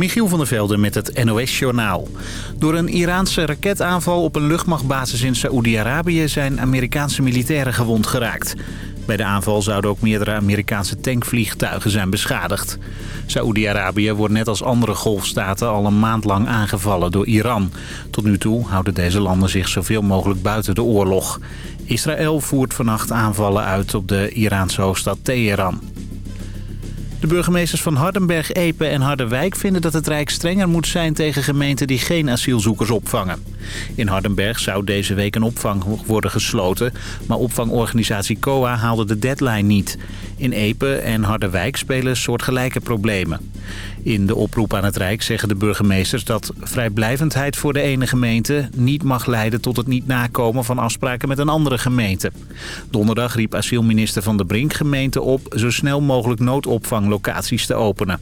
Michiel van der Velde met het NOS-journaal. Door een Iraanse raketaanval op een luchtmachtbasis in Saoedi-Arabië... zijn Amerikaanse militairen gewond geraakt. Bij de aanval zouden ook meerdere Amerikaanse tankvliegtuigen zijn beschadigd. Saoedi-Arabië wordt net als andere golfstaten al een maand lang aangevallen door Iran. Tot nu toe houden deze landen zich zoveel mogelijk buiten de oorlog. Israël voert vannacht aanvallen uit op de Iraanse hoofdstad Teheran. De burgemeesters van Hardenberg, Epe en Harderwijk vinden dat het Rijk strenger moet zijn tegen gemeenten die geen asielzoekers opvangen. In Hardenberg zou deze week een opvang worden gesloten, maar opvangorganisatie COA haalde de deadline niet. In Epe en Harderwijk spelen soortgelijke problemen. In de oproep aan het Rijk zeggen de burgemeesters dat vrijblijvendheid voor de ene gemeente niet mag leiden tot het niet nakomen van afspraken met een andere gemeente. Donderdag riep asielminister Van der Brink gemeente op zo snel mogelijk noodopvanglocaties te openen.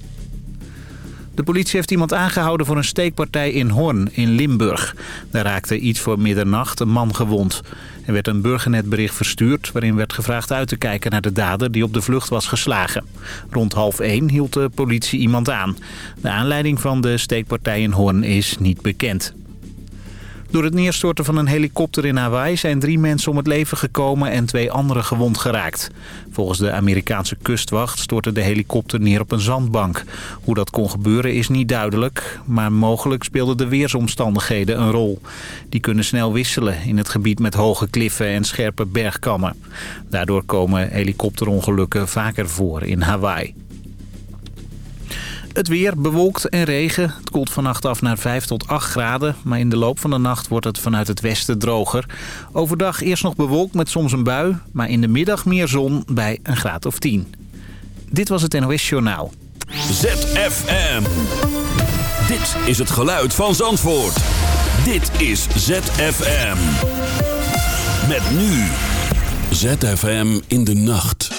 De politie heeft iemand aangehouden voor een steekpartij in Horn in Limburg. Daar raakte iets voor middernacht een man gewond. Er werd een burgernetbericht verstuurd waarin werd gevraagd uit te kijken naar de dader die op de vlucht was geslagen. Rond half één hield de politie iemand aan. De aanleiding van de steekpartij in Horn is niet bekend. Door het neerstorten van een helikopter in Hawaii zijn drie mensen om het leven gekomen en twee anderen gewond geraakt. Volgens de Amerikaanse kustwacht stortte de helikopter neer op een zandbank. Hoe dat kon gebeuren is niet duidelijk, maar mogelijk speelden de weersomstandigheden een rol. Die kunnen snel wisselen in het gebied met hoge kliffen en scherpe bergkammen. Daardoor komen helikopterongelukken vaker voor in Hawaii. Het weer bewolkt en regen. Het koelt vannacht af naar 5 tot 8 graden. Maar in de loop van de nacht wordt het vanuit het westen droger. Overdag eerst nog bewolkt met soms een bui. Maar in de middag meer zon bij een graad of 10. Dit was het NOS Journaal. ZFM. Dit is het geluid van Zandvoort. Dit is ZFM. Met nu. ZFM in de nacht.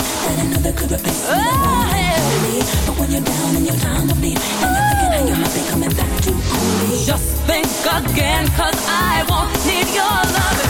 that another could replace oh, me. But when you're down and you're time to leave, and you're thinking how you might be coming back to me. Just think again, cause I won't need your love.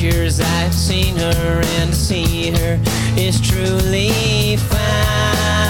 Pictures I've seen her and to see her is truly fine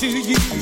To you.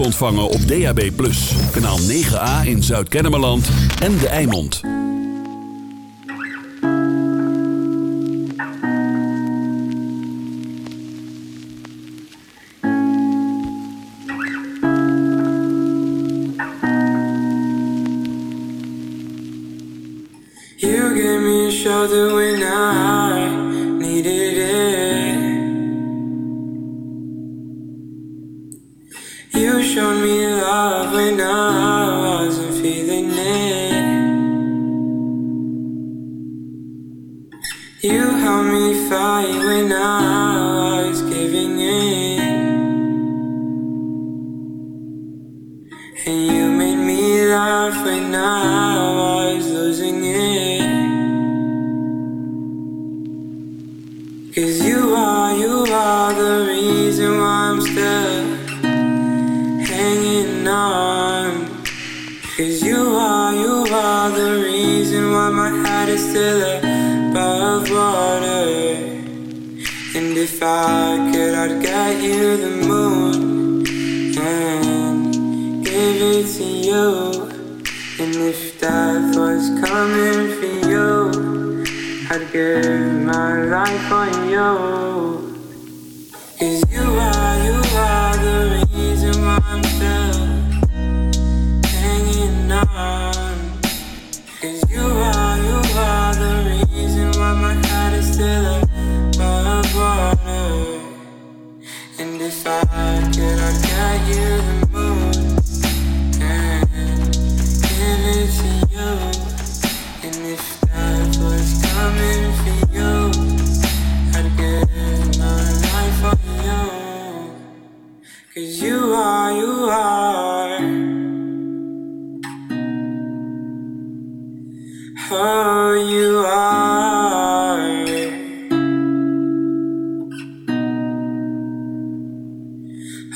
ontvangen op DAB+. Kanaal 9A in Zuid-Kennemerland en De Eimond. You gave me hear the moon and give it to you. And if death was coming for you, I'd give my life on you.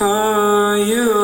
Are you?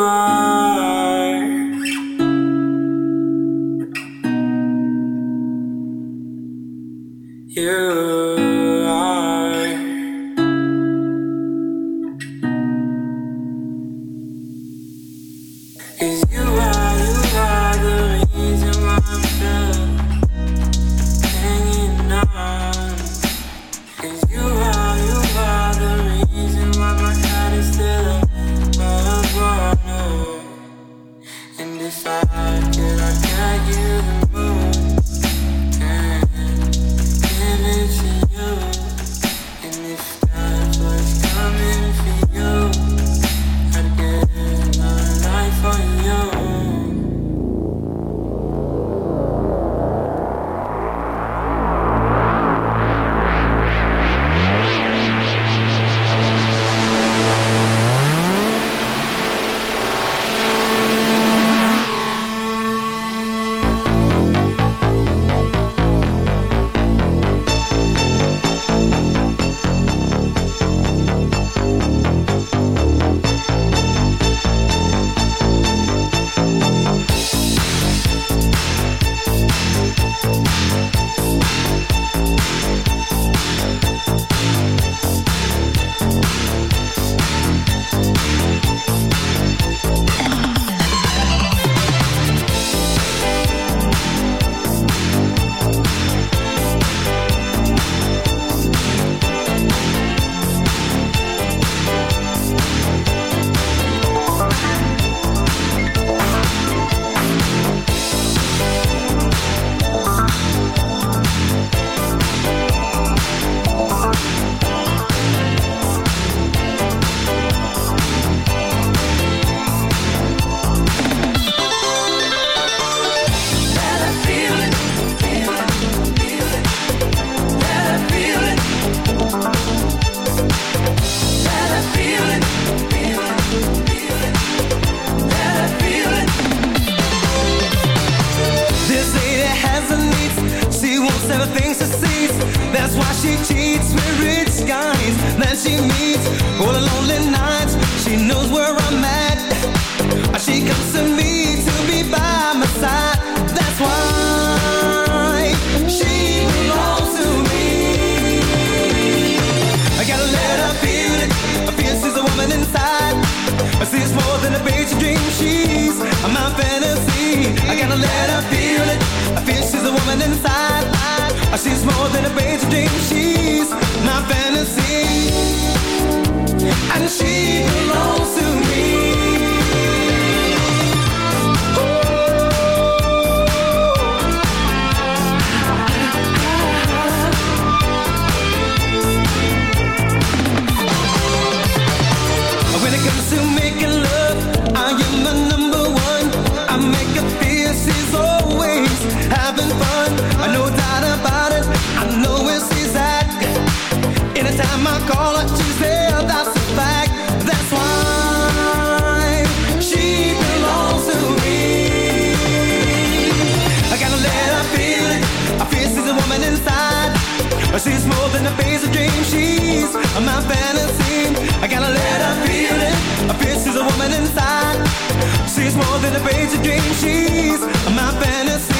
celebrates a dream. She's my fantasy.